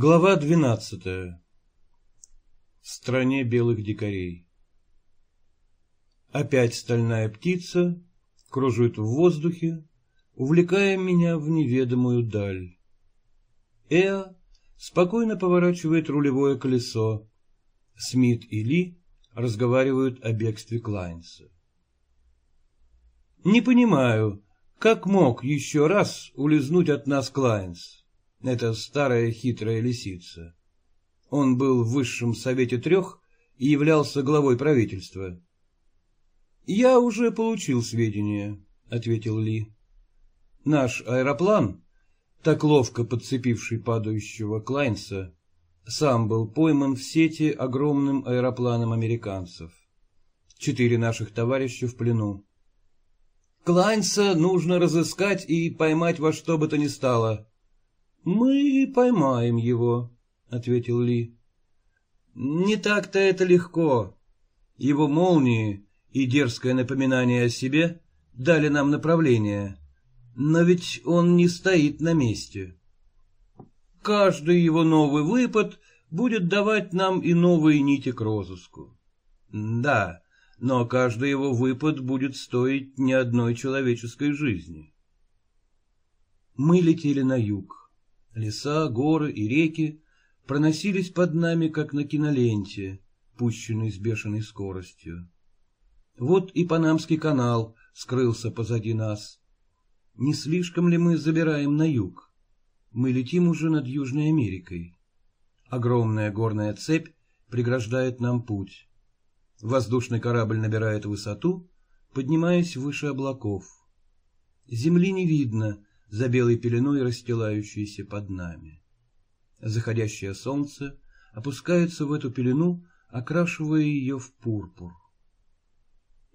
Глава двенадцатая. В стране белых дикарей. Опять стальная птица кружит в воздухе, увлекая меня в неведомую даль. Эа спокойно поворачивает рулевое колесо. Смит и Ли разговаривают о бегстве Клайнса. Не понимаю, как мог еще раз улизнуть от нас Клайнс. Это старая хитрая лисица. Он был в высшем совете трех и являлся главой правительства. «Я уже получил сведения», — ответил Ли. «Наш аэроплан, так ловко подцепивший падающего Клайнса, сам был пойман в сети огромным аэропланом американцев. Четыре наших товарища в плену. Клайнса нужно разыскать и поймать во что бы то ни стало. — Мы поймаем его, — ответил Ли. — Не так-то это легко. Его молнии и дерзкое напоминание о себе дали нам направление. Но ведь он не стоит на месте. Каждый его новый выпад будет давать нам и новые нити к розыску. Да, но каждый его выпад будет стоить не одной человеческой жизни. Мы летели на юг. Леса, горы и реки проносились под нами, как на киноленте, пущенной с бешеной скоростью. Вот и Панамский канал скрылся позади нас. Не слишком ли мы забираем на юг? Мы летим уже над Южной Америкой. Огромная горная цепь преграждает нам путь. Воздушный корабль набирает высоту, поднимаясь выше облаков. Земли не видно за белой пеленой, расстилающейся под нами. Заходящее солнце опускается в эту пелену, окрашивая ее в пурпур.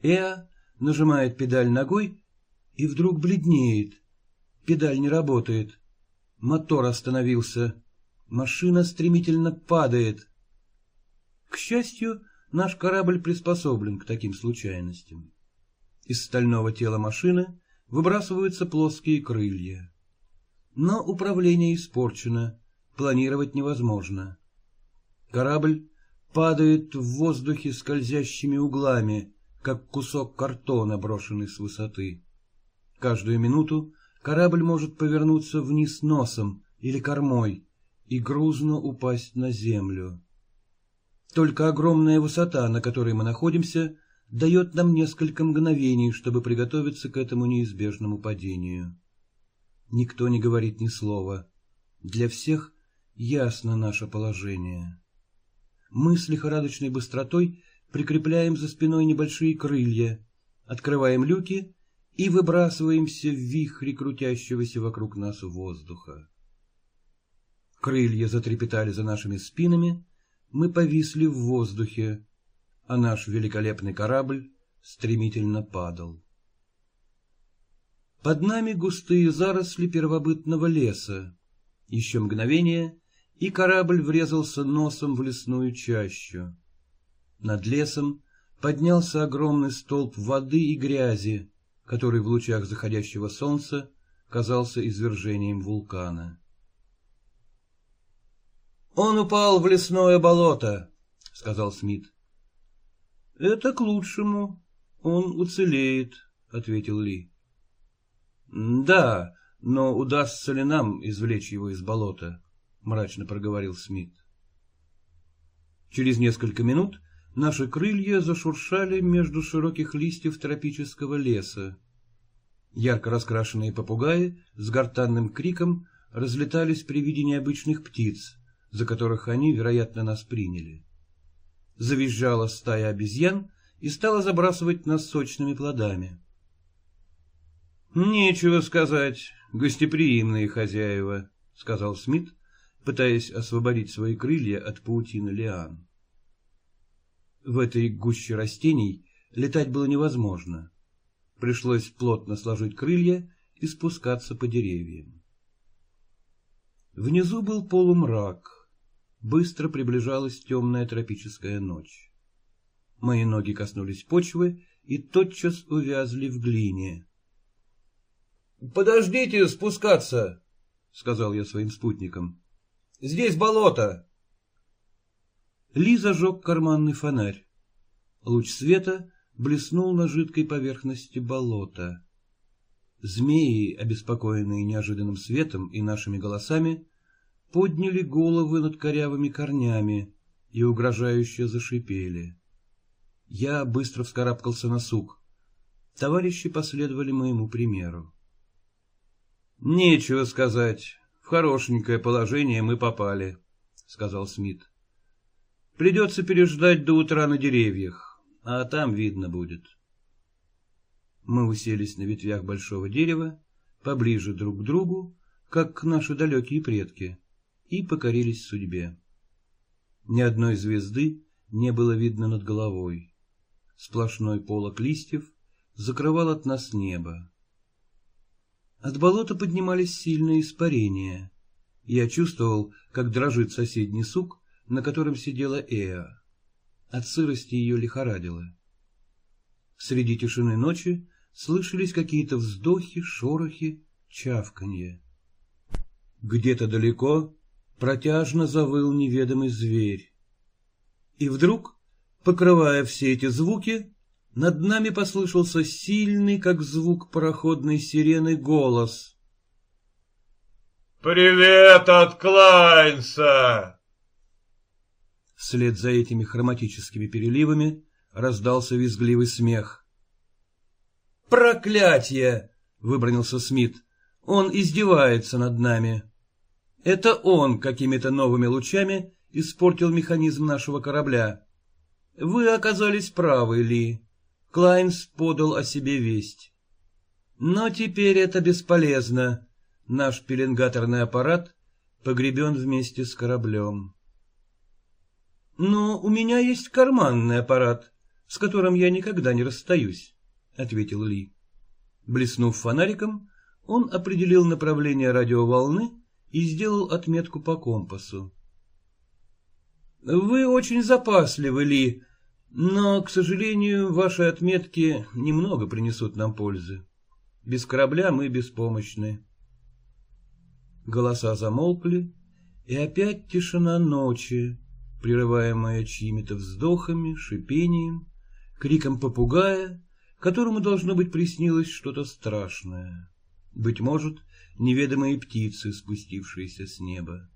Эа нажимает педаль ногой и вдруг бледнеет. Педаль не работает. Мотор остановился. Машина стремительно падает. К счастью, Наш корабль приспособлен к таким случайностям. Из стального тела машины выбрасываются плоские крылья. Но управление испорчено, планировать невозможно. Корабль падает в воздухе скользящими углами, как кусок картона, брошенный с высоты. Каждую минуту корабль может повернуться вниз носом или кормой и грузно упасть на землю. Только огромная высота, на которой мы находимся, дает нам несколько мгновений, чтобы приготовиться к этому неизбежному падению. Никто не говорит ни слова. Для всех ясно наше положение. Мы с лихорадочной быстротой прикрепляем за спиной небольшие крылья, открываем люки и выбрасываемся в вихре крутящегося вокруг нас воздуха. Крылья затрепетали за нашими спинами, мы повисли в воздухе, а наш великолепный корабль стремительно падал. Под нами густые заросли первобытного леса. Еще мгновение, и корабль врезался носом в лесную чащу. Над лесом поднялся огромный столб воды и грязи, который в лучах заходящего солнца казался извержением вулкана. «Он упал в лесное болото», — сказал Смит. «Это к лучшему. Он уцелеет», — ответил Ли. «Да, но удастся ли нам извлечь его из болота?» — мрачно проговорил Смит. Через несколько минут наши крылья зашуршали между широких листьев тропического леса. Ярко раскрашенные попугаи с гортанным криком разлетались при виде необычных птиц, за которых они, вероятно, нас приняли. Завизжала стая обезьян и стала забрасывать нас сочными плодами. «Нечего сказать, гостеприимные хозяева», — сказал Смит, пытаясь освободить свои крылья от паутины лиан. В этой гуще растений летать было невозможно. Пришлось плотно сложить крылья и спускаться по деревьям. Внизу был полумрак, быстро приближалась темная тропическая ночь. Мои ноги коснулись почвы и тотчас увязли в глине. — Подождите спускаться, — сказал я своим спутникам. Здесь болото. Ли зажег карманный фонарь. Луч света блеснул на жидкой поверхности болота. Змеи, обеспокоенные неожиданным светом и нашими голосами, подняли головы над корявыми корнями и угрожающе зашипели. Я быстро вскарабкался на сук. Товарищи последовали моему примеру. — Нечего сказать. В хорошенькое положение мы попали, — сказал Смит. — Придется переждать до утра на деревьях, а там видно будет. Мы уселись на ветвях большого дерева, поближе друг к другу, как наши далекие предки, и покорились судьбе. Ни одной звезды не было видно над головой. Сплошной полок листьев закрывал от нас небо. От болота поднимались сильные испарения. Я чувствовал, как дрожит соседний сук, на котором сидела Эа. От сырости ее лихорадило. Среди тишины ночи слышались какие-то вздохи, шорохи, чавканье. Где-то далеко протяжно завыл неведомый зверь. И вдруг, покрывая все эти звуки, над нами послышался сильный, как звук пароходной сирены, голос. «Привет от Клайнса!» Вслед за этими хроматическими переливами раздался визгливый смех. «Проклятие!» — выбронился Смит. «Он издевается над нами. Это он какими-то новыми лучами испортил механизм нашего корабля. Вы оказались правы, Ли. Клайнс подал о себе весть. Но теперь это бесполезно. Наш пеленгаторный аппарат погребен вместе с кораблем. «Но у меня есть карманный аппарат, с которым я никогда не расстаюсь», — ответил Ли. Блеснув фонариком, он определил направление радиоволны и сделал отметку по компасу. «Вы очень запасливы, Ли, но, к сожалению, ваши отметки немного принесут нам пользы. Без корабля мы беспомощны». Голоса замолкли, и опять тишина ночи, прерываемая чьими-то вздохами, шипением, криком попугая, которому, должно быть, приснилось что-то страшное. Быть может, неведомые птицы, спустившиеся с неба.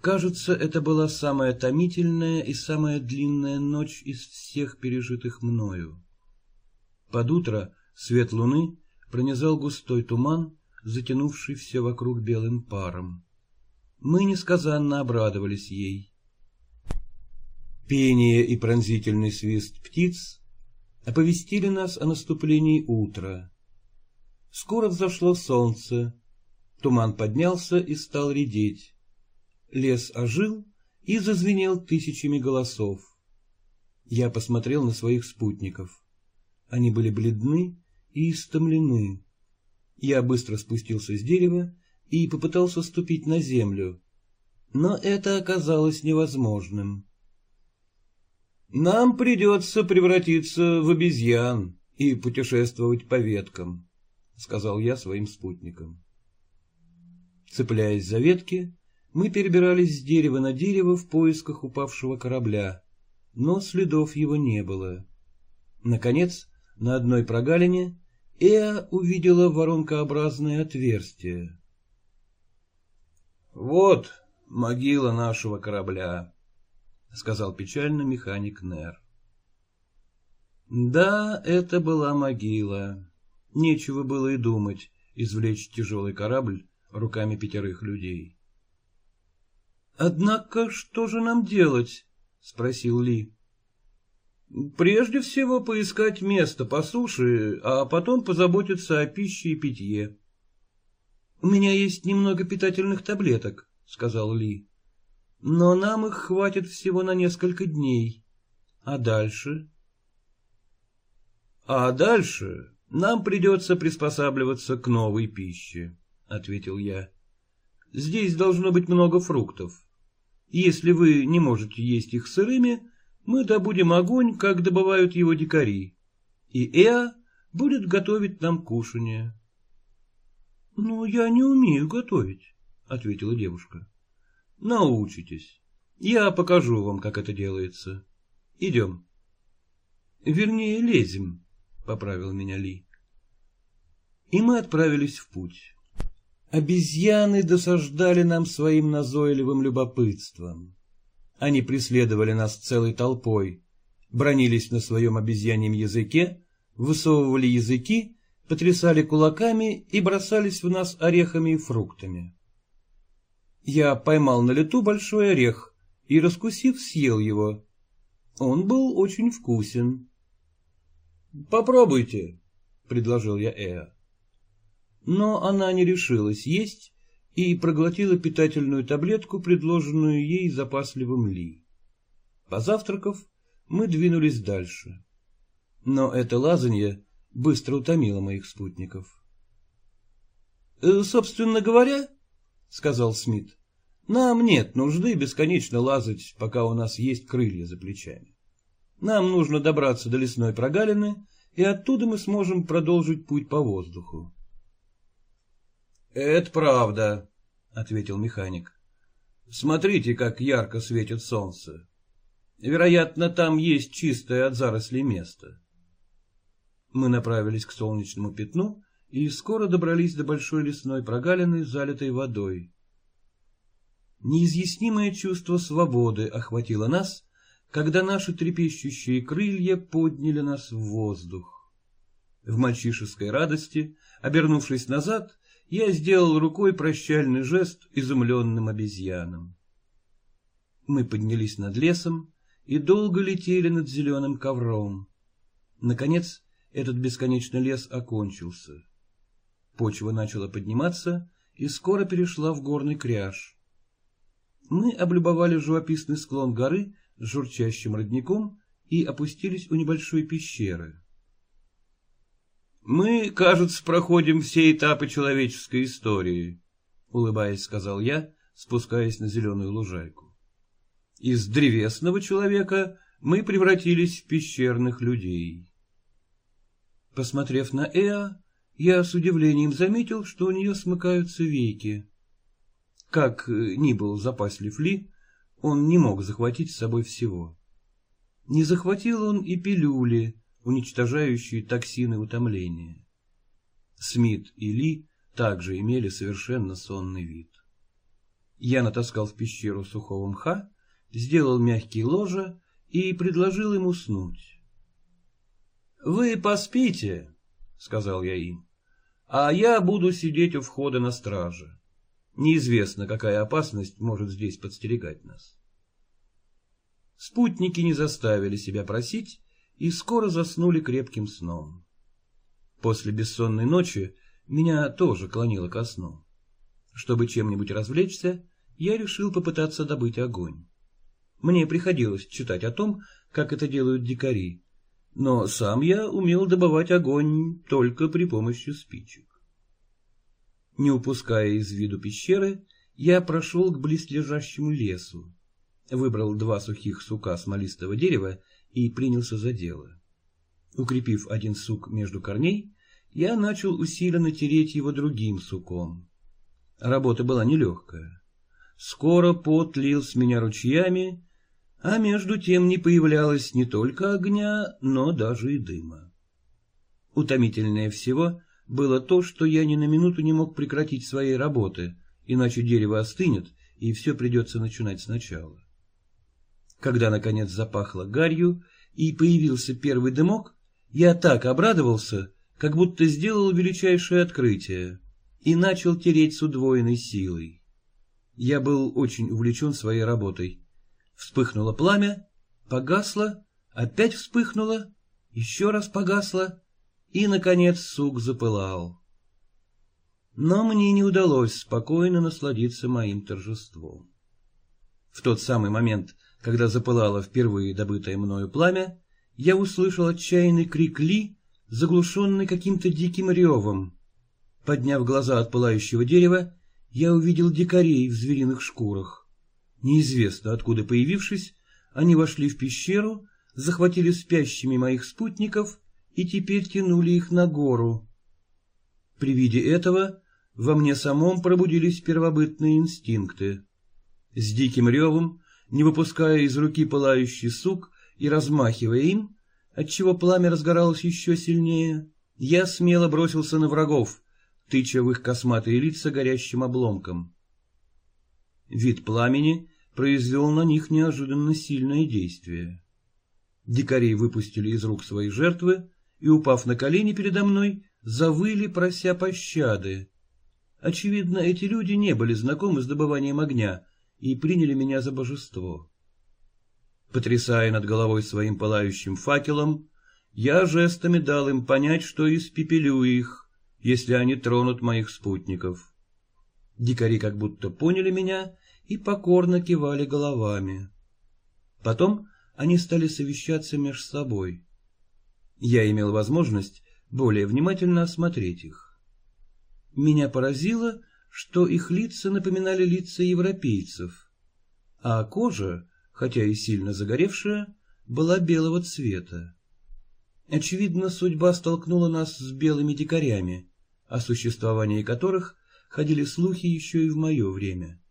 Кажется, это была самая томительная и самая длинная ночь из всех пережитых мною. Под утро свет луны пронизал густой туман, затянувший все вокруг белым паром. Мы несказанно обрадовались ей. Пение и пронзительный свист птиц оповестили нас о наступлении утра. Скоро взошло солнце, туман поднялся и стал редеть. Лес ожил и зазвенел тысячами голосов. Я посмотрел на своих спутников. Они были бледны и истомлены. Я быстро спустился с дерева и попытался ступить на землю, но это оказалось невозможным. «Нам придется превратиться в обезьян и путешествовать по веткам», — сказал я своим спутникам. Цепляясь за ветки, мы перебирались с дерева на дерево в поисках упавшего корабля, но следов его не было. Наконец, на одной прогалине Эа увидела воронкообразное отверстие. «Вот могила нашего корабля», — сказал печально механик Нер. Да, это была могила. Нечего было и думать извлечь тяжелый корабль руками пятерых людей. «Однако что же нам делать?» — спросил Ли. «Прежде всего поискать место по суше, а потом позаботиться о пище и питье», — У меня есть немного питательных таблеток, — сказал Ли. — Но нам их хватит всего на несколько дней. А дальше? — А дальше нам придется приспосабливаться к новой пище, — ответил я. — Здесь должно быть много фруктов. Если вы не можете есть их сырыми, мы добудем огонь, как добывают его дикари, и Эа будет готовить нам кушанье. — Но я не умею готовить, — ответила девушка. Научитесь. Я покажу вам, как это делается. Идем. Вернее, лезем, поправил меня Ли. И мы отправились в путь. Обезьяны досаждали нам своим назойливым любопытством. Они преследовали нас целой толпой, бронились на своем обезьяньем языке, высовывали языки, потрясали кулаками и бросались в нас орехами и фруктами. Я поймал на лету большой орех и, раскусив, съел его. Он был очень вкусен. — Попробуйте, — предложил я Эа. Но она не решилась есть и проглотила питательную таблетку, предложенную ей запасливым Ли. Позавтракав, мы двинулись дальше. Но это лазанье быстро утомило моих спутников. «Э, — Собственно говоря, — сказал Смит, — нам нет нужды бесконечно лазать, пока у нас есть крылья за плечами. Нам нужно добраться до лесной прогалины, и оттуда мы сможем продолжить путь по воздуху. — Это правда, — ответил механик. — Смотрите, как ярко светит солнце. Вероятно, там есть чистое от зарослей место. Мы направились к солнечному пятну и скоро добрались до большой лесной прогалины, залитой водой. Неизъяснимое чувство свободы охватило нас, когда наши трепещущие крылья подняли нас в воздух. В мальчишеской радости, обернувшись назад, я сделал рукой прощальный жест изумленным обезьянам. Мы поднялись над лесом и долго летели над зеленым ковром. Наконец, этот бесконечный лес окончился. Почва начала подниматься и скоро перешла в горный кряж. Мы облюбовали живописный склон горы с журчащим родником и опустились у небольшой пещеры. «Мы, кажется, проходим все этапы человеческой истории», — улыбаясь, сказал я, спускаясь на зеленую лужайку. «Из древесного человека мы превратились в пещерных людей». Посмотрев на Эа, я с удивлением заметил, что у нее смыкаются веки. Как ни был запаслив Ли, он не мог захватить с собой всего. Не захватил он и пилюли, уничтожающие токсины утомления. Смит и Ли также имели совершенно сонный вид. Я натаскал в пещеру сухого мха, сделал мягкие ложа и предложил им уснуть. — Вы поспите, — сказал я им, — а я буду сидеть у входа на страже. Неизвестно, какая опасность может здесь подстерегать нас. Спутники не заставили себя просить и скоро заснули крепким сном. После бессонной ночи меня тоже клонило ко сну. Чтобы чем-нибудь развлечься, я решил попытаться добыть огонь. Мне приходилось читать о том, как это делают дикари, но сам я умел добывать огонь только при помощи спичек. Не упуская из виду пещеры, я прошел к близлежащему лесу, выбрал два сухих сука смолистого дерева и принялся за дело. Укрепив один сук между корней, я начал усиленно тереть его другим суком. Работа была нелегкая. Скоро пот лил с меня ручьями, а между тем не появлялось не только огня, но даже и дыма. Утомительнее всего было то, что я ни на минуту не мог прекратить своей работы, иначе дерево остынет, и все придется начинать сначала. Когда, наконец, запахло гарью и появился первый дымок, я так обрадовался, как будто сделал величайшее открытие, и начал тереть с удвоенной силой. Я был очень увлечен своей работой. Вспыхнуло пламя, погасло, опять вспыхнуло, еще раз погасло, и, наконец, сук запылал. Но мне не удалось спокойно насладиться моим торжеством. В тот самый момент, когда запылало впервые добытое мною пламя, я услышал отчаянный крик Ли, заглушенный каким-то диким ревом. Подняв глаза от пылающего дерева, я увидел дикарей в звериных шкурах. Неизвестно откуда появившись, они вошли в пещеру, захватили спящими моих спутников и теперь тянули их на гору. При виде этого во мне самом пробудились первобытные инстинкты. С диким ревом, не выпуская из руки пылающий сук и размахивая им, отчего пламя разгоралось еще сильнее, я смело бросился на врагов, тыча в их косматые лица горящим обломком. Вид пламени произвел на них неожиданно сильное действие. Дикари выпустили из рук свои жертвы и, упав на колени передо мной, завыли, прося пощады. Очевидно, эти люди не были знакомы с добыванием огня и приняли меня за божество. Потрясая над головой своим пылающим факелом, я жестами дал им понять, что испепелю их, если они тронут моих спутников. Дикари как будто поняли меня и покорно кивали головами. Потом они стали совещаться между собой. Я имел возможность более внимательно осмотреть их. Меня поразило, что их лица напоминали лица европейцев, а кожа, хотя и сильно загоревшая, была белого цвета. Очевидно, судьба столкнула нас с белыми дикарями, о существовании которых ходили слухи еще и в мое время.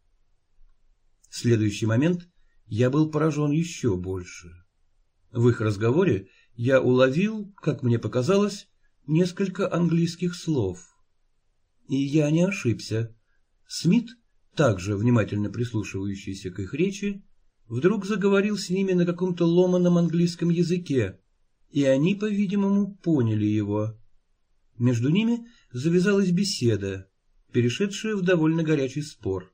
В следующий момент я был поражен еще больше. В их разговоре я уловил, как мне показалось, несколько английских слов. И я не ошибся. Смит, также внимательно прислушивающийся к их речи, вдруг заговорил с ними на каком-то ломаном английском языке, и они, по-видимому, поняли его. Между ними завязалась беседа, перешедшая в довольно горячий спор.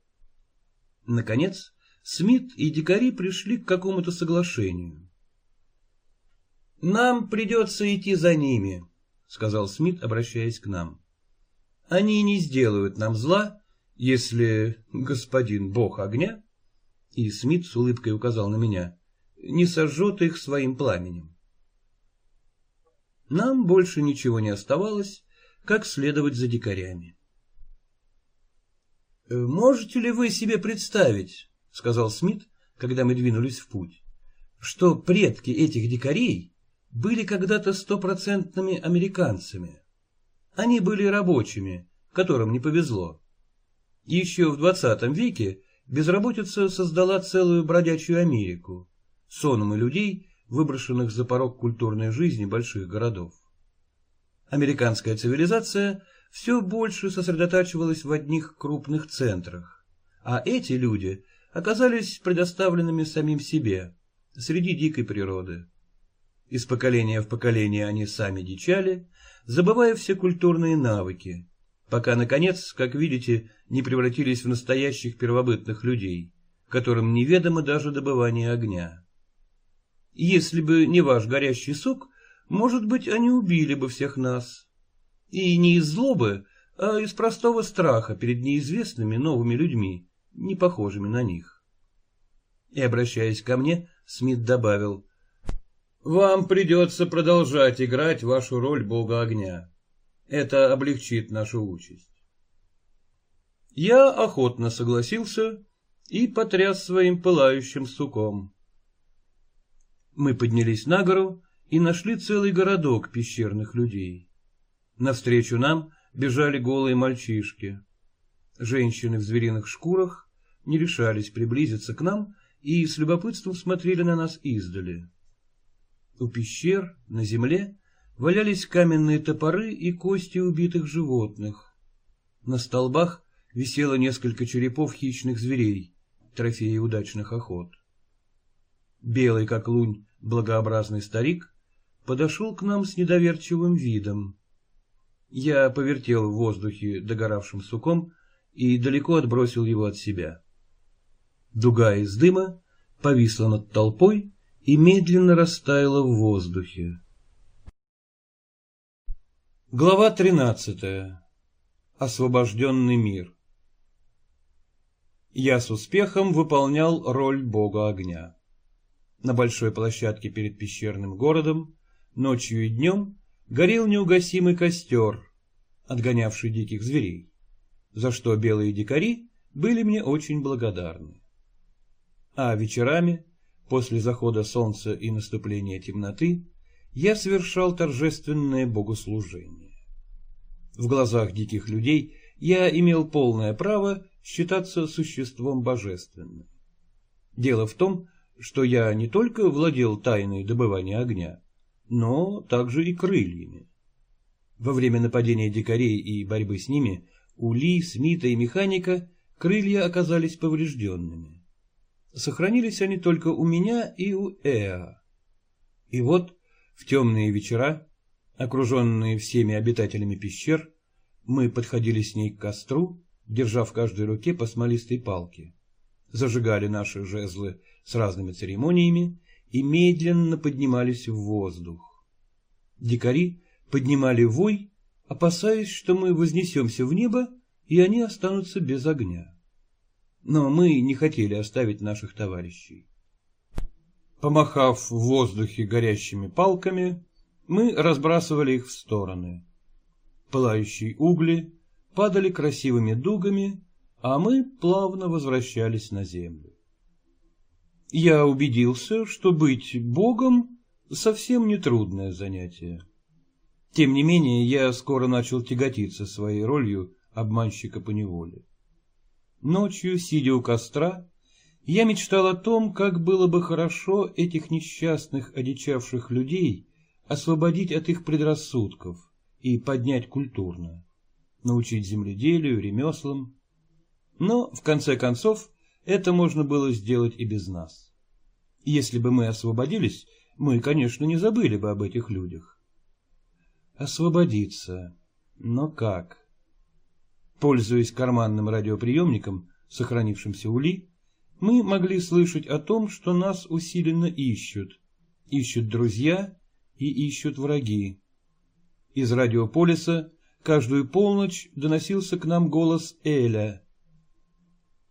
Наконец, Смит и дикари пришли к какому-то соглашению. «Нам придется идти за ними», — сказал Смит, обращаясь к нам. Они не сделают нам зла, если господин бог огня, и Смит с улыбкой указал на меня, не сожжет их своим пламенем. Нам больше ничего не оставалось, как следовать за дикарями. «Э, «Можете ли вы себе представить, — сказал Смит, когда мы двинулись в путь, — что предки этих дикарей были когда-то стопроцентными американцами?» Они были рабочими, которым не повезло. Еще в двадцатом веке безработица создала целую бродячую Америку, сонмы людей, выброшенных за порог культурной жизни больших городов. Американская цивилизация все больше сосредотачивалась в одних крупных центрах, а эти люди оказались предоставленными самим себе, среди дикой природы. Из поколения в поколение они сами дичали, забывая все культурные навыки, пока, наконец, как видите, не превратились в настоящих первобытных людей, которым неведомо даже добывание огня. Если бы не ваш горящий сок, может быть, они убили бы всех нас. И не из злобы, а из простого страха перед неизвестными новыми людьми, не похожими на них. И, обращаясь ко мне, Смит добавил, вам придется продолжать играть вашу роль бога огня. Это облегчит нашу участь. Я охотно согласился и потряс своим пылающим суком. Мы поднялись на гору и нашли целый городок пещерных людей. Навстречу нам бежали голые мальчишки. Женщины в звериных шкурах не решались приблизиться к нам и с любопытством смотрели на нас издали. У пещер, на земле, валялись каменные топоры и кости убитых животных. На столбах висело несколько черепов хищных зверей, трофеи удачных охот. Белый, как лунь, благообразный старик подошел к нам с недоверчивым видом. Я повертел в воздухе догоравшим суком и далеко отбросил его от себя. Дуга из дыма повисла над толпой, и медленно растаяла в воздухе. Глава тринадцатая. Освобожденный мир. Я с успехом выполнял роль бога огня. На большой площадке перед пещерным городом ночью и днем горел неугасимый костер, отгонявший диких зверей, за что белые дикари были мне очень благодарны. А вечерами После захода солнца и наступления темноты я совершал торжественное богослужение. В глазах диких людей я имел полное право считаться существом божественным. Дело в том, что я не только владел тайной добывания огня, но также и крыльями. Во время нападения дикарей и борьбы с ними у Ли, Смита и механика крылья оказались поврежденными. Сохранились они только у меня и у Эа. И вот в темные вечера, окруженные всеми обитателями пещер, мы подходили с ней к костру, держа в каждой руке по смолистой палке, зажигали наши жезлы с разными церемониями и медленно поднимались в воздух. Дикари поднимали вой, опасаясь, что мы вознесемся в небо, и они останутся без огня. Но мы не хотели оставить наших товарищей. Помахав в воздухе горящими палками, мы разбрасывали их в стороны. Пылающие угли падали красивыми дугами, а мы плавно возвращались на землю. Я убедился, что быть богом совсем не трудное занятие. Тем не менее, я скоро начал тяготиться своей ролью обманщика по неволе. Ночью, сидя у костра, я мечтал о том, как было бы хорошо этих несчастных, одичавших людей освободить от их предрассудков и поднять культурно, научить земледелию, ремеслам. Но, в конце концов, это можно было сделать и без нас. Если бы мы освободились, мы, конечно, не забыли бы об этих людях. Освободиться. Но как? Пользуясь карманным радиоприемником, сохранившимся у Ли, мы могли слышать о том, что нас усиленно ищут. Ищут друзья и ищут враги. Из радиополиса каждую полночь доносился к нам голос Эля.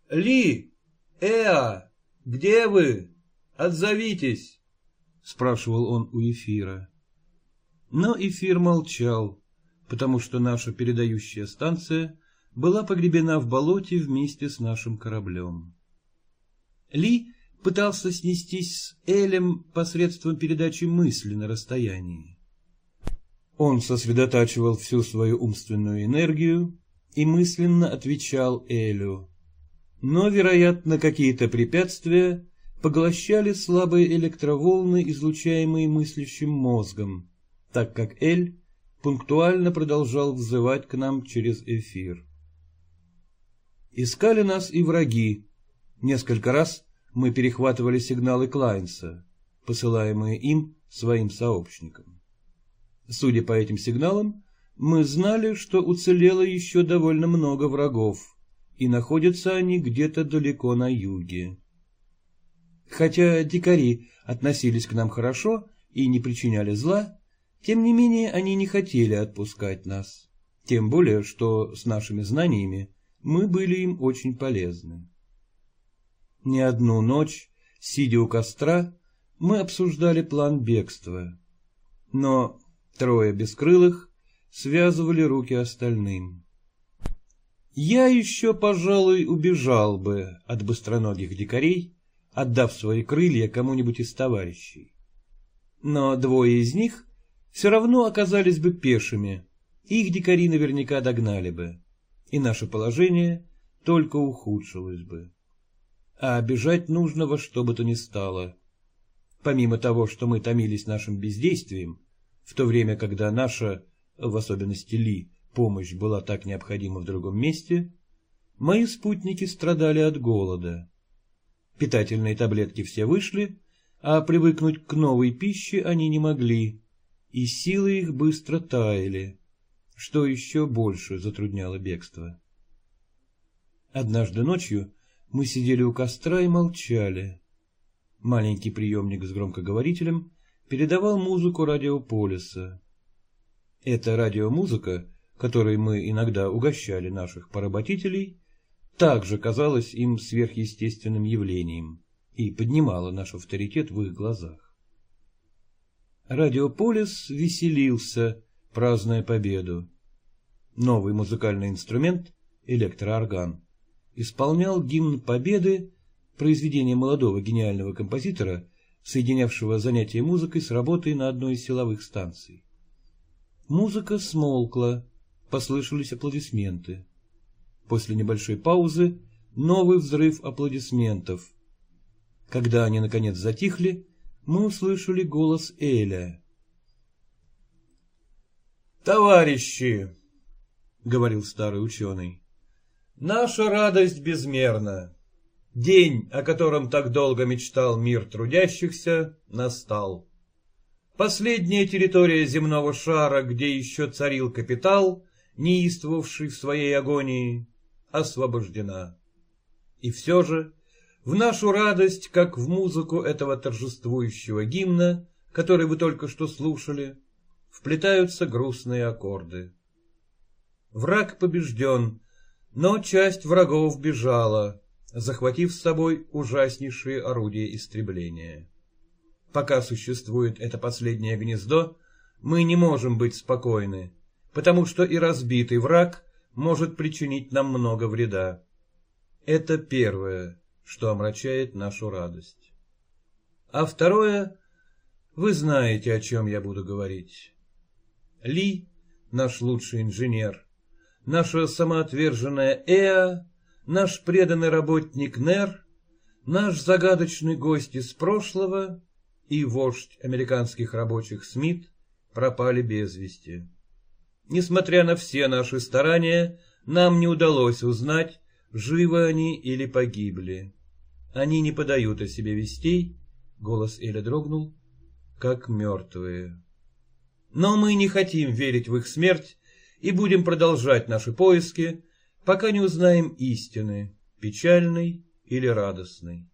«Ли! Эа! Где вы? Отзовитесь!» — спрашивал он у эфира. Но эфир молчал, потому что наша передающая станция была погребена в болоте вместе с нашим кораблем. Ли пытался снестись с Элем посредством передачи мысли на расстоянии. Он сосредотачивал всю свою умственную энергию и мысленно отвечал Элю. Но, вероятно, какие-то препятствия поглощали слабые электроволны, излучаемые мыслящим мозгом, так как Эль пунктуально продолжал взывать к нам через эфир. Искали нас и враги. Несколько раз мы перехватывали сигналы Клайнса, посылаемые им своим сообщникам. Судя по этим сигналам, мы знали, что уцелело еще довольно много врагов, и находятся они где-то далеко на юге. Хотя дикари относились к нам хорошо и не причиняли зла, тем не менее они не хотели отпускать нас, тем более, что с нашими знаниями мы были им очень полезны. Не одну ночь, сидя у костра, мы обсуждали план бегства. Но трое бескрылых связывали руки остальным. Я еще, пожалуй, убежал бы от быстроногих дикарей, отдав свои крылья кому-нибудь из товарищей. Но двое из них все равно оказались бы пешими, их дикари наверняка догнали бы, и наше положение только ухудшилось бы а бежать нужно во что бы то ни стало. Помимо того, что мы томились нашим бездействием, в то время, когда наша, в особенности Ли, помощь была так необходима в другом месте, мои спутники страдали от голода. Питательные таблетки все вышли, а привыкнуть к новой пище они не могли, и силы их быстро таяли, что еще больше затрудняло бегство. Однажды ночью мы сидели у костра и молчали. Маленький приемник с громкоговорителем передавал музыку радиополиса. Эта радиомузыка, которой мы иногда угощали наших поработителей, также казалась им сверхъестественным явлением и поднимала наш авторитет в их глазах. Радиополис веселился, празднуя победу. Новый музыкальный инструмент — электроорган — исполнял гимн Победы, произведение молодого гениального композитора, соединявшего занятие музыкой с работой на одной из силовых станций. Музыка смолкла, послышались аплодисменты. После небольшой паузы новый взрыв аплодисментов. Когда они, наконец, затихли, мы услышали голос Эля. «Товарищи!» — говорил старый ученый. «Наша радость безмерна. День, о котором так долго мечтал мир трудящихся, настал. Последняя территория земного шара, где еще царил капитал, неистовавший в своей агонии, освобождена. И все же в нашу радость, как в музыку этого торжествующего гимна, который вы только что слушали, вплетаются грустные аккорды. Враг побежден, но часть врагов бежала, захватив с собой ужаснейшие орудия истребления. Пока существует это последнее гнездо, мы не можем быть спокойны, потому что и разбитый враг может причинить нам много вреда. Это первое, что омрачает нашу радость. А второе, вы знаете, о чем я буду говорить. Ли, наш лучший инженер, наша самоотверженная Эа, наш преданный работник Нер, наш загадочный гость из прошлого и вождь американских рабочих Смит пропали без вести. Несмотря на все наши старания, нам не удалось узнать, живы они или погибли. Они не подают о себе вестей, голос Эля дрогнул, как мертвые. Но мы не хотим верить в их смерть и будем продолжать наши поиски, пока не узнаем истины, печальной или радостной.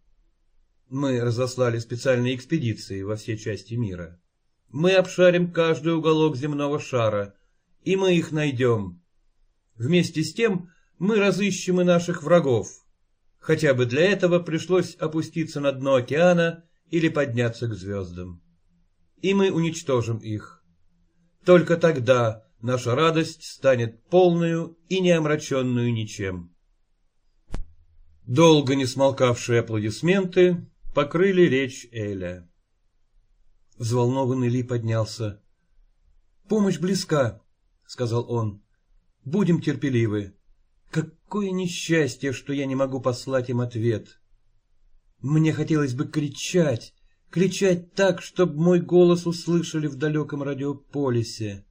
Мы разослали специальные экспедиции во все части мира. Мы обшарим каждый уголок земного шара, и мы их найдем. Вместе с тем мы разыщем и наших врагов, Хотя бы для этого пришлось опуститься на дно океана или подняться к звездам. И мы уничтожим их. Только тогда наша радость станет полную и не омраченную ничем. Долго не смолкавшие аплодисменты покрыли речь Эля. Взволнованный Ли поднялся. — Помощь близка, — сказал он. — Будем терпеливы. Какое несчастье, что я не могу послать им ответ. Мне хотелось бы кричать, кричать так, чтобы мой голос услышали в далеком радиополисе.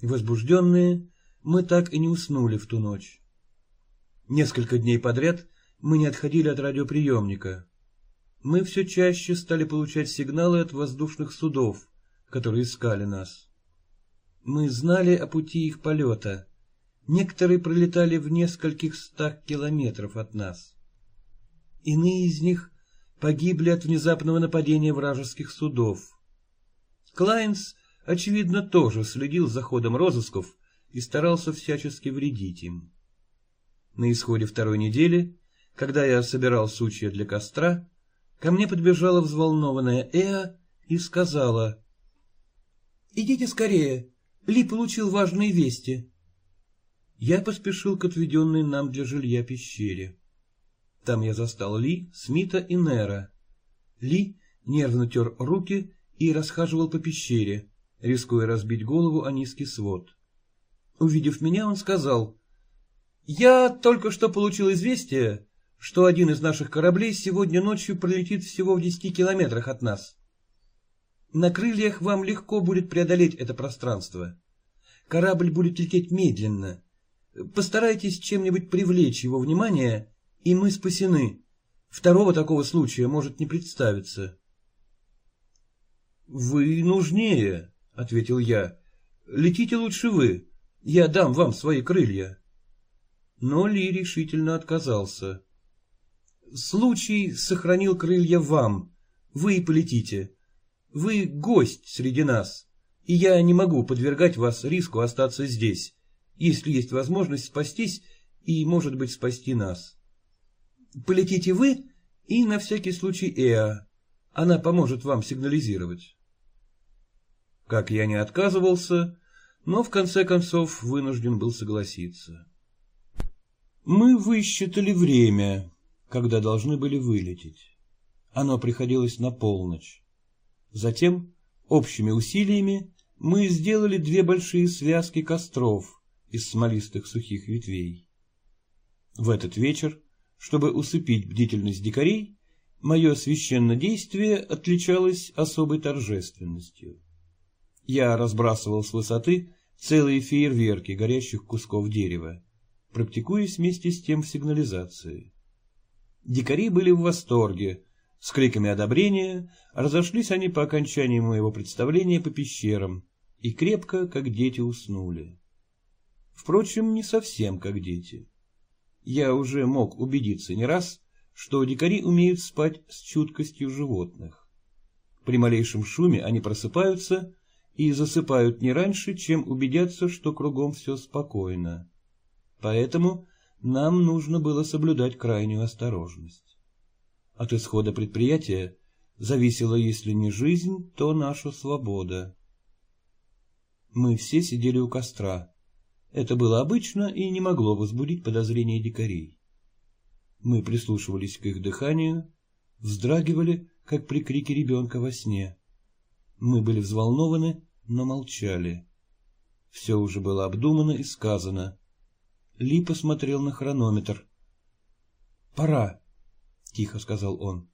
Возбужденные, мы так и не уснули в ту ночь. Несколько дней подряд мы не отходили от радиоприемника. Мы все чаще стали получать сигналы от воздушных судов, которые искали нас. Мы знали о пути их полета — Некоторые пролетали в нескольких стах километров от нас. Иные из них погибли от внезапного нападения вражеских судов. Клайнс, очевидно, тоже следил за ходом розысков и старался всячески вредить им. На исходе второй недели, когда я собирал сучья для костра, ко мне подбежала взволнованная Эа и сказала, «Идите скорее, Ли получил важные вести» я поспешил к отведенной нам для жилья пещере. Там я застал Ли, Смита и Нера. Ли нервно тер руки и расхаживал по пещере, рискуя разбить голову о низкий свод. Увидев меня, он сказал, «Я только что получил известие, что один из наших кораблей сегодня ночью пролетит всего в десяти километрах от нас. На крыльях вам легко будет преодолеть это пространство. Корабль будет лететь медленно, Постарайтесь чем-нибудь привлечь его внимание, и мы спасены. Второго такого случая может не представиться. — Вы нужнее, — ответил я. — Летите лучше вы. Я дам вам свои крылья. Но Ли решительно отказался. — Случай сохранил крылья вам. Вы и полетите. Вы гость среди нас, и я не могу подвергать вас риску остаться здесь если есть возможность спастись и, может быть, спасти нас. Полетите вы и на всякий случай Эа. Она поможет вам сигнализировать. Как я не отказывался, но в конце концов вынужден был согласиться. Мы высчитали время, когда должны были вылететь. Оно приходилось на полночь. Затем, общими усилиями, мы сделали две большие связки костров, из смолистых сухих ветвей. В этот вечер, чтобы усыпить бдительность дикарей, мое священное действие отличалось особой торжественностью. Я разбрасывал с высоты целые фейерверки горящих кусков дерева, практикуясь вместе с тем в сигнализации. Дикари были в восторге, с криками одобрения разошлись они по окончании моего представления по пещерам и крепко, как дети, уснули. Впрочем, не совсем как дети. Я уже мог убедиться не раз, что дикари умеют спать с чуткостью животных. При малейшем шуме они просыпаются и засыпают не раньше, чем убедятся, что кругом все спокойно. Поэтому нам нужно было соблюдать крайнюю осторожность. От исхода предприятия зависела, если не жизнь, то наша свобода. Мы все сидели у костра. Это было обычно и не могло возбудить подозрения дикарей. Мы прислушивались к их дыханию, вздрагивали, как при крике ребенка во сне. Мы были взволнованы, но молчали. Все уже было обдумано и сказано. Ли посмотрел на хронометр. «Пора», — тихо сказал он.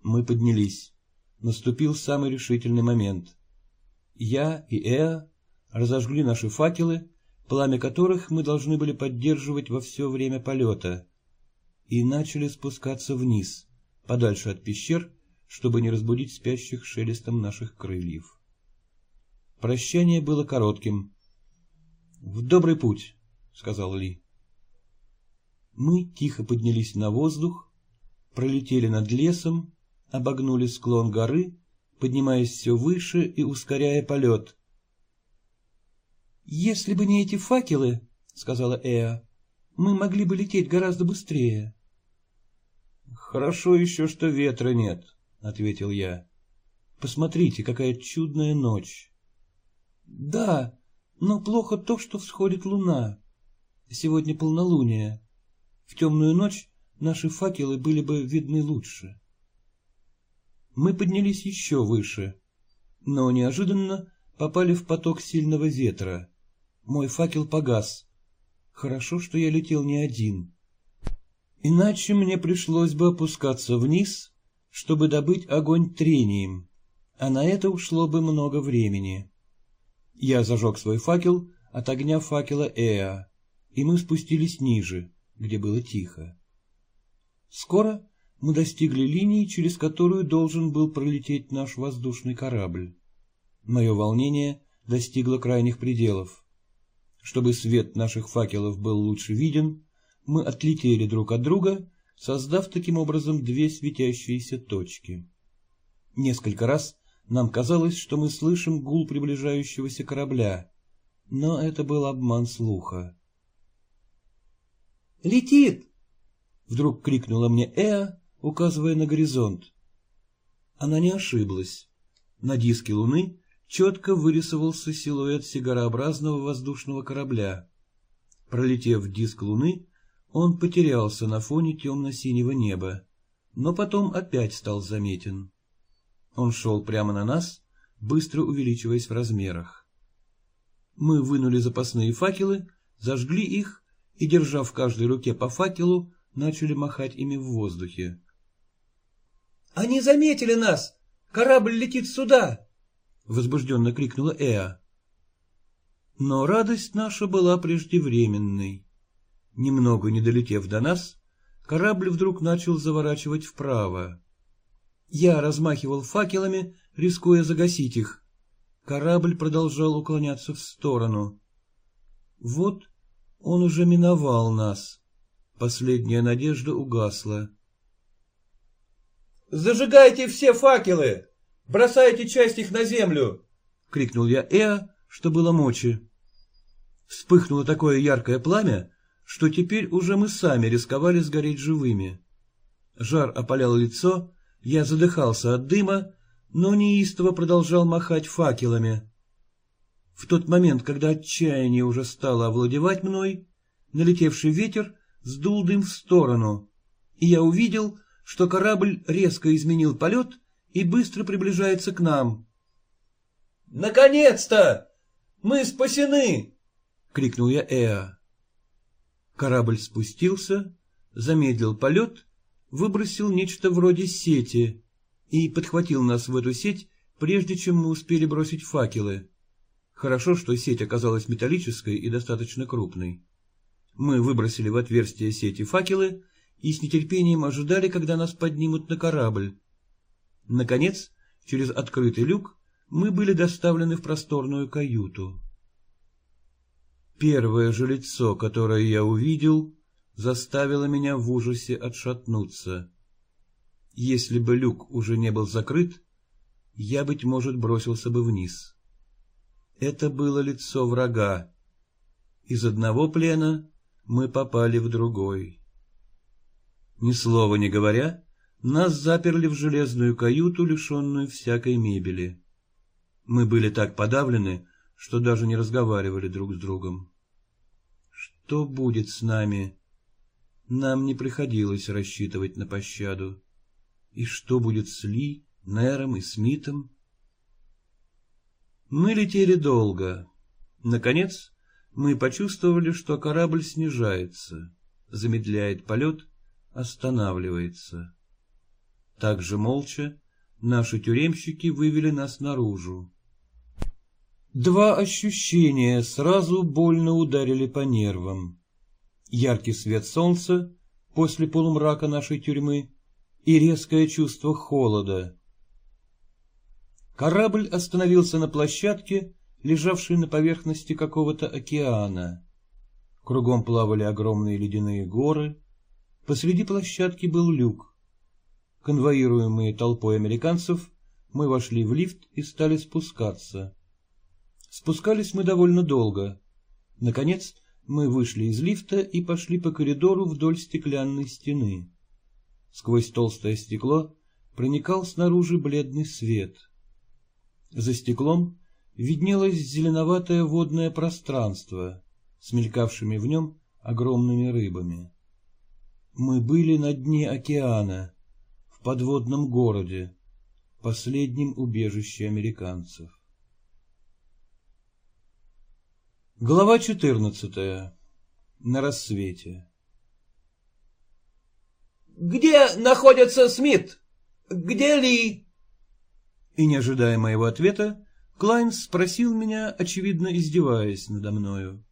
Мы поднялись. Наступил самый решительный момент. Я и Эа разожгли наши факелы, пламя которых мы должны были поддерживать во все время полета, и начали спускаться вниз, подальше от пещер, чтобы не разбудить спящих шелестом наших крыльев. Прощание было коротким. — В добрый путь, — сказал Ли. Мы тихо поднялись на воздух, пролетели над лесом, обогнули склон горы, поднимаясь все выше и ускоряя полет. — Если бы не эти факелы, — сказала Эа, — мы могли бы лететь гораздо быстрее. Хорошо еще, что ветра нет, — ответил я. Посмотрите, какая чудная ночь. Да, но плохо то, что всходит луна. Сегодня полнолуние. В темную ночь наши факелы были бы видны лучше. Мы поднялись еще выше, но неожиданно попали в поток сильного ветра. Мой факел погас. Хорошо, что я летел не один. Иначе мне пришлось бы опускаться вниз, чтобы добыть огонь трением, а на это ушло бы много времени. Я зажег свой факел от огня факела Эа, и мы спустились ниже, где было тихо. Скоро мы достигли линии, через которую должен был пролететь наш воздушный корабль. Мое волнение достигло крайних пределов. Чтобы свет наших факелов был лучше виден, мы отлетели друг от друга, создав таким образом две светящиеся точки. Несколько раз нам казалось, что мы слышим гул приближающегося корабля, но это был обман слуха. «Летит!» — вдруг крикнула мне Эа, указывая на горизонт. Она не ошиблась. На диске Луны четко вырисовался силуэт сигарообразного воздушного корабля. Пролетев диск Луны, он потерялся на фоне темно-синего неба, но потом опять стал заметен. Он шел прямо на нас, быстро увеличиваясь в размерах. Мы вынули запасные факелы, зажгли их и, держа в каждой руке по факелу, начали махать ими в воздухе. — Они заметили нас! Корабль летит сюда! — возбужденно крикнула Эа. Но радость наша была преждевременной. Немного не долетев до нас, корабль вдруг начал заворачивать вправо. Я размахивал факелами, рискуя загасить их. Корабль продолжал уклоняться в сторону. Вот он уже миновал нас. Последняя надежда угасла. «Зажигайте все факелы! Бросайте часть их на землю!» — крикнул я Эа, что было мочи. Вспыхнуло такое яркое пламя, что теперь уже мы сами рисковали сгореть живыми. Жар опалял лицо, я задыхался от дыма, но неистово продолжал махать факелами. В тот момент, когда отчаяние уже стало овладевать мной, налетевший ветер сдул дым в сторону, и я увидел, что корабль резко изменил полет и быстро приближается к нам. «Наконец-то! Мы спасены!» — крикнул я Эа. Корабль спустился, замедлил полет, выбросил нечто вроде сети и подхватил нас в эту сеть, прежде чем мы успели бросить факелы. Хорошо, что сеть оказалась металлической и достаточно крупной. Мы выбросили в отверстие сети факелы и с нетерпением ожидали, когда нас поднимут на корабль. Наконец, через открытый люк мы были доставлены в просторную каюту. Первое же лицо, которое я увидел, заставило меня в ужасе отшатнуться. Если бы люк уже не был закрыт, я, быть может, бросился бы вниз. Это было лицо врага. Из одного плена мы попали в другой. Ни слова не говоря, нас заперли в железную каюту, лишенную всякой мебели. Мы были так подавлены, что даже не разговаривали друг с другом. Что будет с нами? Нам не приходилось рассчитывать на пощаду. И что будет с Ли, Нером и Смитом? Мы летели долго. Наконец, мы почувствовали, что корабль снижается, замедляет полет, останавливается. Так же молча наши тюремщики вывели нас наружу. Два ощущения сразу больно ударили по нервам. Яркий свет солнца после полумрака нашей тюрьмы и резкое чувство холода. Корабль остановился на площадке, лежавшей на поверхности какого-то океана. Кругом плавали огромные ледяные горы. Посреди площадки был люк. Конвоируемые толпой американцев, мы вошли в лифт и стали спускаться. Спускались мы довольно долго. Наконец, мы вышли из лифта и пошли по коридору вдоль стеклянной стены. Сквозь толстое стекло проникал снаружи бледный свет. За стеклом виднелось зеленоватое водное пространство с мелькавшими в нем огромными рыбами. Мы были на дне океана, подводном городе, последнем убежище американцев. Глава четырнадцатая. На рассвете. «Где находится Смит? Где Ли?» И, не ожидая моего ответа, Клайнс спросил меня, очевидно издеваясь надо мною.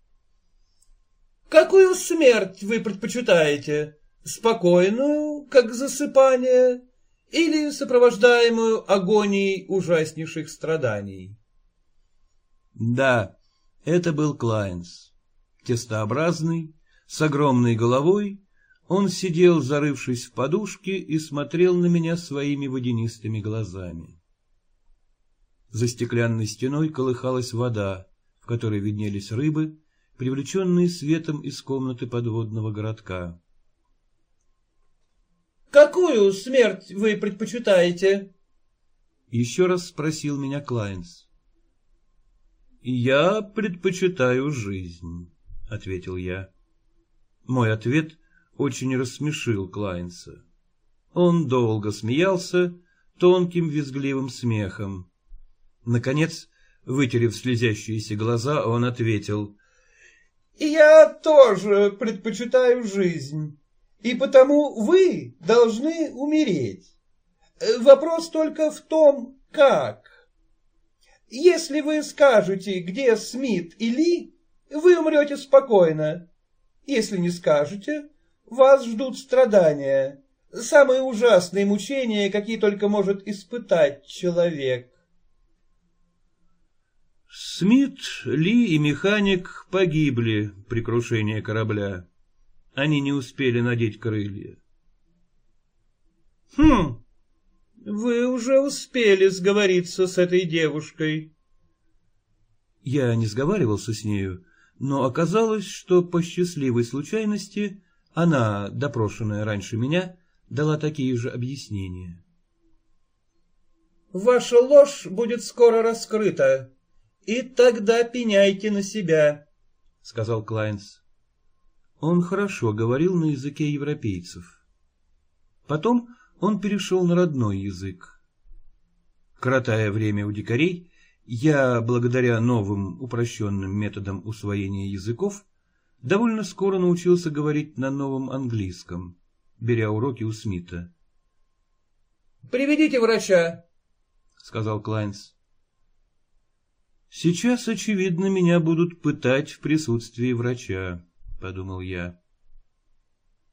«Какую смерть вы предпочитаете? Спокойную, как засыпание, или сопровождаемую агонией ужаснейших страданий?» Да, это был Клайнс. Тестообразный, с огромной головой, он сидел, зарывшись в подушке, и смотрел на меня своими водянистыми глазами. За стеклянной стеной колыхалась вода, в которой виднелись рыбы, привлеченные светом из комнаты подводного городка. «Какую смерть вы предпочитаете?» Еще раз спросил меня Клайнс. «Я предпочитаю жизнь», — ответил я. Мой ответ очень рассмешил Клайнса. Он долго смеялся тонким визгливым смехом. Наконец, вытерев слезящиеся глаза, он ответил. «Я тоже предпочитаю жизнь, и потому вы должны умереть. Вопрос только в том, как». Если вы скажете, где Смит и Ли, вы умрете спокойно. Если не скажете, вас ждут страдания, самые ужасные мучения, какие только может испытать человек. Смит, Ли и механик погибли при крушении корабля. Они не успели надеть крылья. Хм, вы уже успели сговориться с этой девушкой. Я не сговаривался с нею, но оказалось, что по счастливой случайности она, допрошенная раньше меня, дала такие же объяснения. Ваша ложь будет скоро раскрыта, и тогда пеняйте на себя, — сказал Клайнс. Он хорошо говорил на языке европейцев. Потом он перешел на родной язык. Коротая время у дикарей, я, благодаря новым упрощенным методам усвоения языков, довольно скоро научился говорить на новом английском, беря уроки у Смита. «Приведите врача», — сказал Клайнс. «Сейчас, очевидно, меня будут пытать в присутствии врача», — подумал я.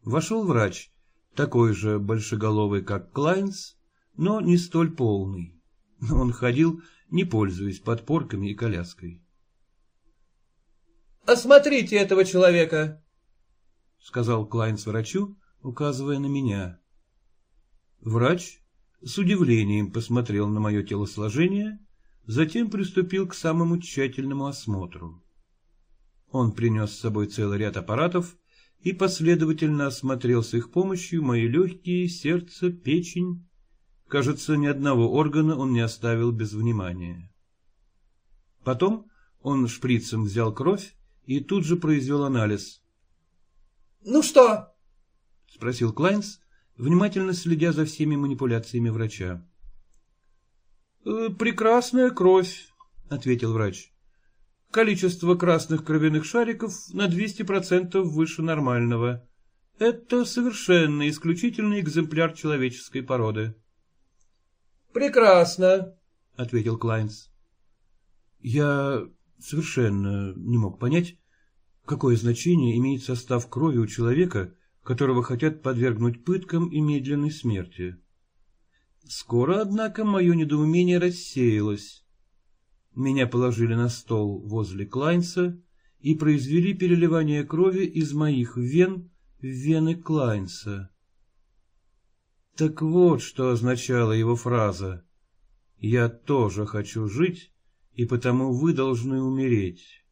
Вошел врач, такой же большеголовый, как Клайнс, но не столь полный. Он ходил, не пользуясь подпорками и коляской. «Осмотрите этого человека», — сказал Клайнс врачу, указывая на меня. Врач с удивлением посмотрел на мое телосложение, затем приступил к самому тщательному осмотру. Он принес с собой целый ряд аппаратов и последовательно осмотрел с их помощью мои легкие, сердце, печень. Кажется, ни одного органа он не оставил без внимания. Потом он шприцем взял кровь и тут же произвел анализ. — Ну что? — спросил Клайнс, внимательно следя за всеми манипуляциями врача. «Э, — Прекрасная кровь, — ответил врач. — Количество красных кровяных шариков на 200% выше нормального. Это совершенно исключительный экземпляр человеческой породы. — Прекрасно, — ответил Клайнс. Я совершенно не мог понять, какое значение имеет состав крови у человека, которого хотят подвергнуть пыткам и медленной смерти. Скоро, однако, мое недоумение рассеялось. Меня положили на стол возле Клайнса и произвели переливание крови из моих вен в вены Клайнса. Так вот, что означала его фраза «Я тоже хочу жить, и потому вы должны умереть».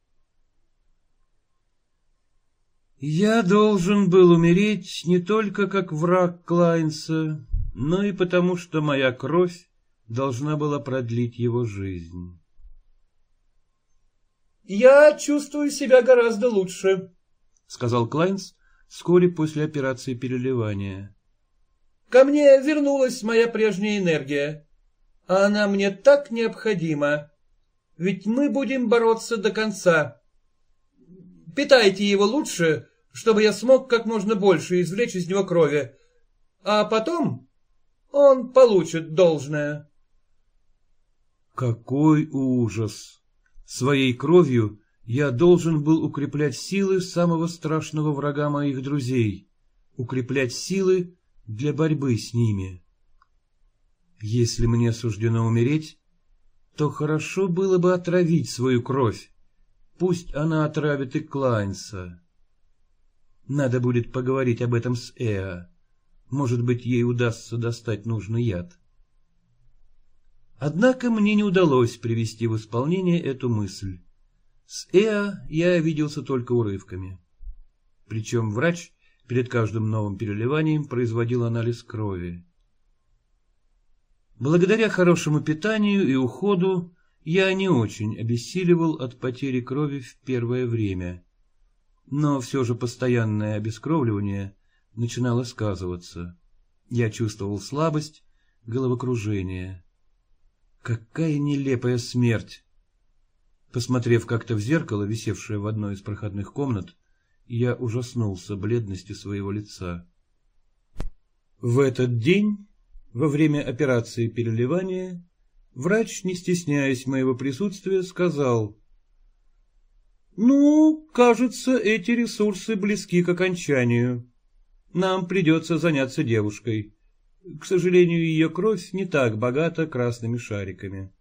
Я должен был умереть не только как враг Клайнса, но и потому, что моя кровь должна была продлить его жизнь. «Я чувствую себя гораздо лучше», — сказал Клайнс вскоре после операции переливания. «Ко мне вернулась моя прежняя энергия, а она мне так необходима, ведь мы будем бороться до конца. Питайте его лучше, чтобы я смог как можно больше извлечь из него крови, а потом он получит должное. Какой ужас! Своей кровью я должен был укреплять силы самого страшного врага моих друзей, укреплять силы для борьбы с ними. Если мне суждено умереть, то хорошо было бы отравить свою кровь, пусть она отравит и Клайнса. Надо будет поговорить об этом с Эа. Может быть, ей удастся достать нужный яд. Однако мне не удалось привести в исполнение эту мысль. С Эа я виделся только урывками. Причем врач перед каждым новым переливанием производил анализ крови. Благодаря хорошему питанию и уходу я не очень обессиливал от потери крови в первое время но все же постоянное обескровливание начинало сказываться. Я чувствовал слабость, головокружение. Какая нелепая смерть! Посмотрев как-то в зеркало, висевшее в одной из проходных комнат, я ужаснулся бледности своего лица. В этот день, во время операции переливания, врач, не стесняясь моего присутствия, сказал — ну, кажется, эти ресурсы близки к окончанию. Нам придется заняться девушкой. К сожалению, ее кровь не так богата красными шариками.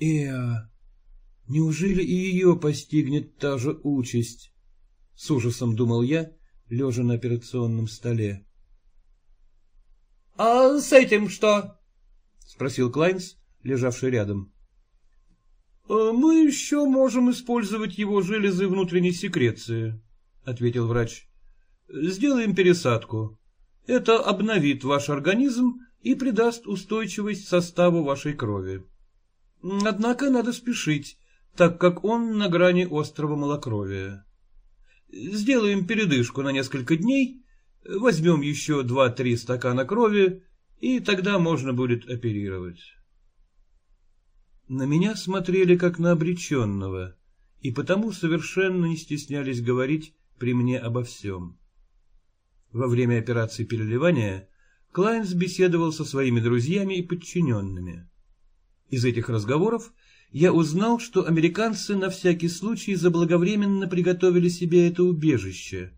Эа, неужели и ее постигнет та же участь? С ужасом думал я, лежа на операционном столе. — А с этим что? — спросил Клайнс, лежавший рядом. «Э, — Мы еще можем использовать его железы внутренней секреции, — ответил врач. — Сделаем пересадку. Это обновит ваш организм и придаст устойчивость составу вашей крови. Однако надо спешить, так как он на грани острого малокровия. Сделаем передышку на несколько дней, возьмем еще два-три стакана крови, и тогда можно будет оперировать. На меня смотрели как на обреченного, и потому совершенно не стеснялись говорить при мне обо всем. Во время операции переливания Клайнс беседовал со своими друзьями и подчиненными. Из этих разговоров я узнал, что американцы на всякий случай заблаговременно приготовили себе это убежище.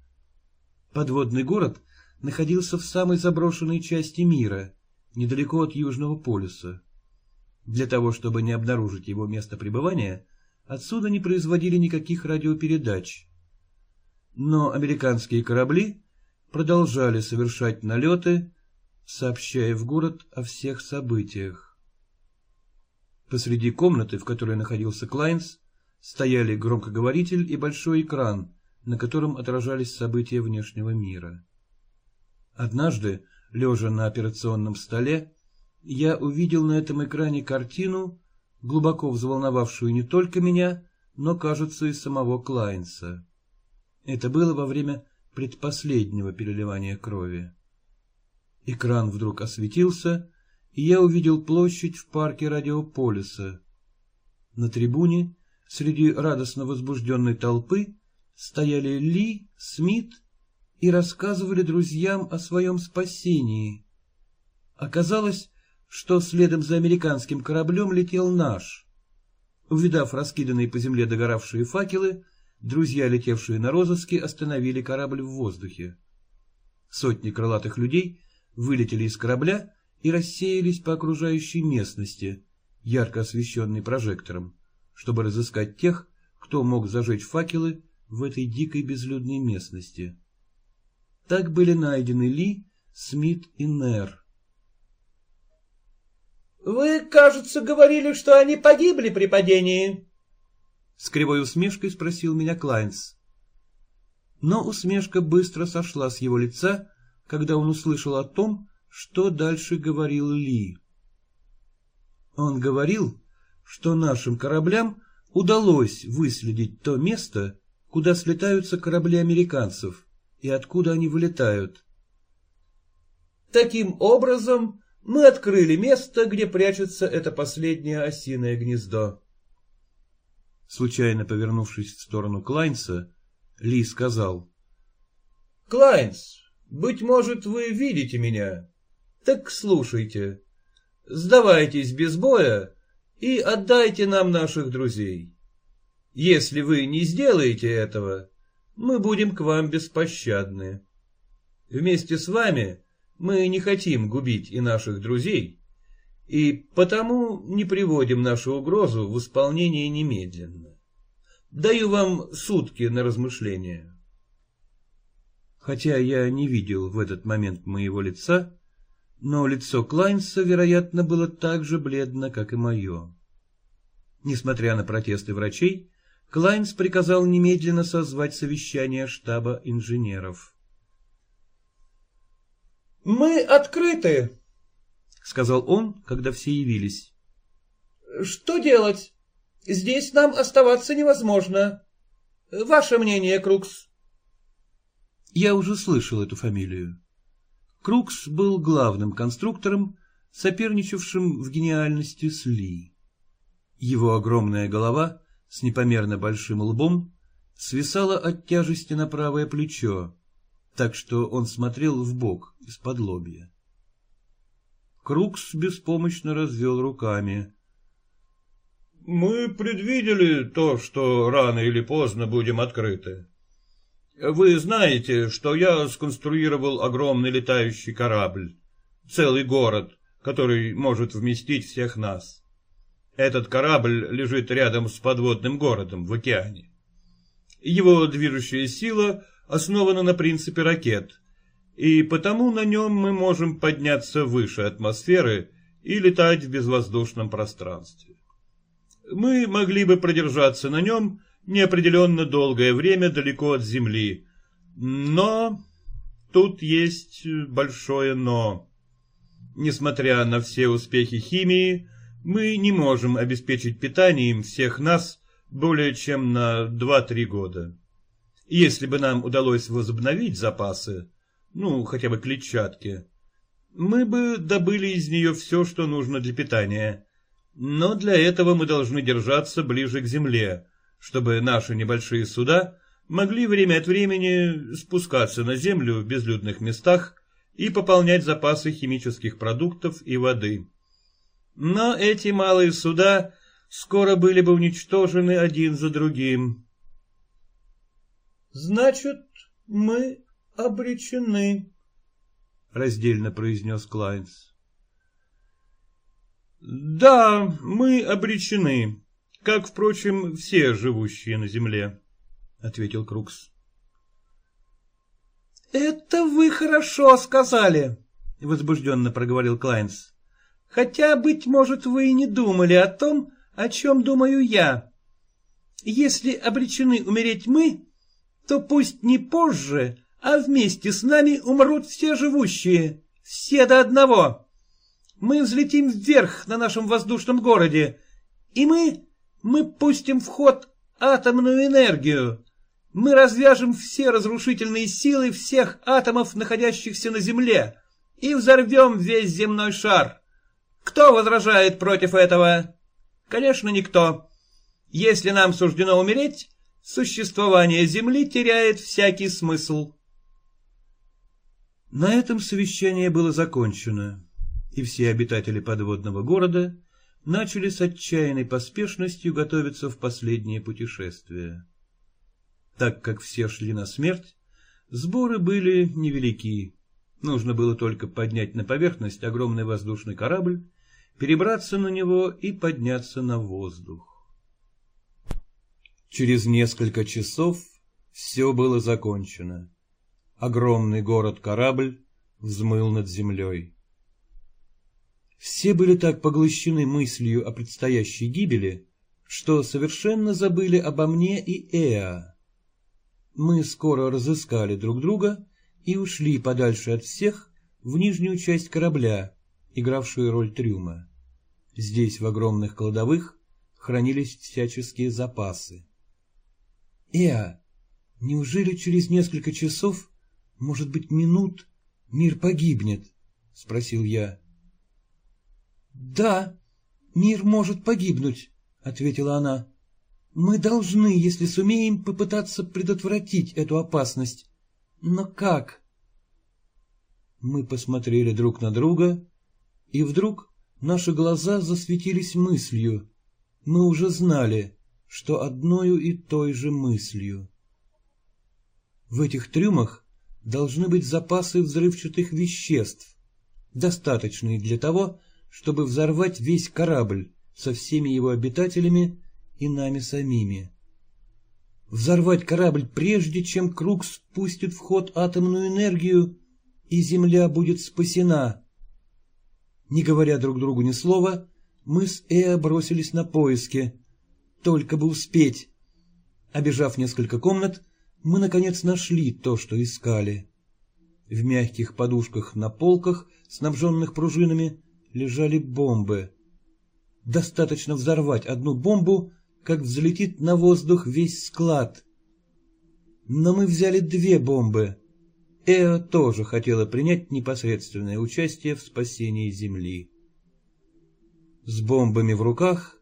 Подводный город находился в самой заброшенной части мира, недалеко от Южного полюса. Для того, чтобы не обнаружить его место пребывания, отсюда не производили никаких радиопередач. Но американские корабли продолжали совершать налеты, сообщая в город о всех событиях. Посреди комнаты, в которой находился Клайнс, стояли громкоговоритель и большой экран, на котором отражались события внешнего мира. Однажды, лежа на операционном столе, я увидел на этом экране картину, глубоко взволновавшую не только меня, но, кажется, и самого Клайнса. Это было во время предпоследнего переливания крови. Экран вдруг осветился, и я увидел площадь в парке Радиополиса. На трибуне, среди радостно возбужденной толпы, стояли Ли, Смит и рассказывали друзьям о своем спасении. Оказалось, что следом за американским кораблем летел наш. Увидав раскиданные по земле догоравшие факелы, друзья, летевшие на розыске, остановили корабль в воздухе. Сотни крылатых людей вылетели из корабля и рассеялись по окружающей местности, ярко освещенной прожектором, чтобы разыскать тех, кто мог зажечь факелы в этой дикой безлюдной местности. Так были найдены Ли, Смит и Нер. «Вы, кажется, говорили, что они погибли при падении?» С кривой усмешкой спросил меня Клайнс. Но усмешка быстро сошла с его лица, когда он услышал о том, что дальше говорил Ли. Он говорил, что нашим кораблям удалось выследить то место, куда слетаются корабли американцев и откуда они вылетают. Таким образом, мы открыли место, где прячется это последнее осиное гнездо. Случайно повернувшись в сторону Клайнса, Ли сказал. — Клайнс, быть может, вы видите меня? Так слушайте. Сдавайтесь без боя и отдайте нам наших друзей. Если вы не сделаете этого, мы будем к вам беспощадны. Вместе с вами мы не хотим губить и наших друзей, и потому не приводим нашу угрозу в исполнение немедленно. Даю вам сутки на размышление. Хотя я не видел в этот момент моего лица, но лицо Клайнса, вероятно, было так же бледно, как и мое. Несмотря на протесты врачей, Клайнс приказал немедленно созвать совещание штаба инженеров. «Мы открыты», — сказал он, когда все явились. «Что делать? Здесь нам оставаться невозможно. Ваше мнение, Крукс?» Я уже слышал эту фамилию. Крукс был главным конструктором, соперничавшим в гениальности с Ли. Его огромная голова с непомерно большим лбом свисала от тяжести на правое плечо, так что он смотрел в бок из-под лобья. Крукс беспомощно развел руками. — Мы предвидели то, что рано или поздно будем открыты. Вы знаете, что я сконструировал огромный летающий корабль, целый город, который может вместить всех нас. Этот корабль лежит рядом с подводным городом в океане. Его движущая сила основана на принципе ракет, и потому на нем мы можем подняться выше атмосферы и летать в безвоздушном пространстве. Мы могли бы продержаться на нем неопределенно долгое время далеко от Земли. Но тут есть большое «но». Несмотря на все успехи химии, мы не можем обеспечить питанием всех нас более чем на 2-3 года. Если бы нам удалось возобновить запасы, ну, хотя бы клетчатки, мы бы добыли из нее все, что нужно для питания. Но для этого мы должны держаться ближе к земле, чтобы наши небольшие суда могли время от времени спускаться на землю в безлюдных местах и пополнять запасы химических продуктов и воды. Но эти малые суда скоро были бы уничтожены один за другим. «Значит, мы обречены», — раздельно произнес Клайнс. «Да, мы обречены, как, впрочем, все живущие на земле», — ответил Крукс. «Это вы хорошо сказали», — возбужденно проговорил Клайнс. «Хотя, быть может, вы и не думали о том, о чем думаю я. Если обречены умереть мы, то пусть не позже, а вместе с нами умрут все живущие, все до одного. Мы взлетим вверх на нашем воздушном городе, и мы, мы пустим в ход атомную энергию. Мы развяжем все разрушительные силы всех атомов, находящихся на Земле, и взорвем весь земной шар. Кто возражает против этого? Конечно, никто. Если нам суждено умереть, существование Земли теряет всякий смысл. На этом совещание было закончено, и все обитатели подводного города начали с отчаянной поспешностью готовиться в последнее путешествие. Так как все шли на смерть, сборы были невелики. Нужно было только поднять на поверхность огромный воздушный корабль, перебраться на него и подняться на воздух. Через несколько часов все было закончено огромный город-корабль взмыл над землей. Все были так поглощены мыслью о предстоящей гибели, что совершенно забыли обо мне и Эа. Мы скоро разыскали друг друга и ушли подальше от всех в нижнюю часть корабля, игравшую роль трюма. Здесь, в огромных кладовых, хранились всяческие запасы. Эа, неужели через несколько часов может быть, минут мир погибнет? — спросил я. — Да, мир может погибнуть, — ответила она. — Мы должны, если сумеем, попытаться предотвратить эту опасность. Но как? Мы посмотрели друг на друга, и вдруг наши глаза засветились мыслью. Мы уже знали, что одною и той же мыслью. В этих трюмах должны быть запасы взрывчатых веществ, достаточные для того, чтобы взорвать весь корабль со всеми его обитателями и нами самими. Взорвать корабль прежде, чем круг спустит в ход атомную энергию, и Земля будет спасена. Не говоря друг другу ни слова, мы с Эа бросились на поиски. Только бы успеть. Обежав несколько комнат, мы, наконец, нашли то, что искали. В мягких подушках на полках, снабженных пружинами, лежали бомбы. Достаточно взорвать одну бомбу, как взлетит на воздух весь склад. Но мы взяли две бомбы. Эо тоже хотела принять непосредственное участие в спасении Земли. С бомбами в руках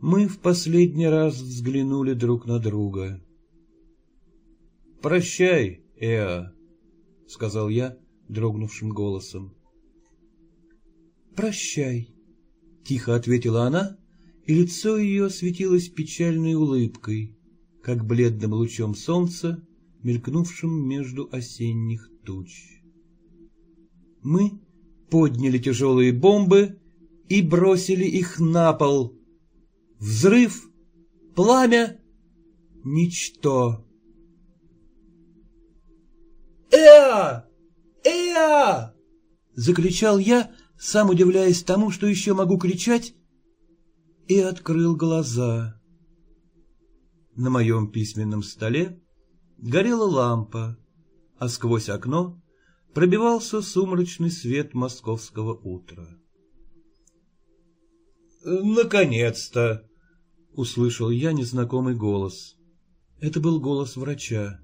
мы в последний раз взглянули друг на друга. «Прощай, Эа», — сказал я дрогнувшим голосом. «Прощай», — тихо ответила она, и лицо ее светилось печальной улыбкой, как бледным лучом солнца, мелькнувшим между осенних туч. Мы подняли тяжелые бомбы и бросили их на пол. Взрыв, пламя, ничто. «Эа! Эа!» — закричал я, сам удивляясь тому, что еще могу кричать, и открыл глаза. На моем письменном столе горела лампа, а сквозь окно пробивался сумрачный свет московского утра. «Наконец-то!» — услышал я незнакомый голос. Это был голос врача.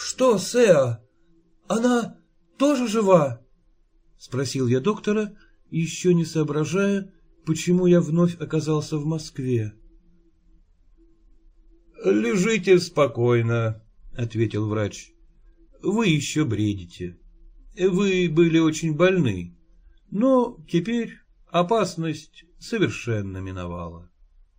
«Что, Сеа? Она тоже жива?» — спросил я доктора, еще не соображая, почему я вновь оказался в Москве. «Лежите спокойно», — ответил врач. «Вы еще бредите. Вы были очень больны, но теперь опасность совершенно миновала».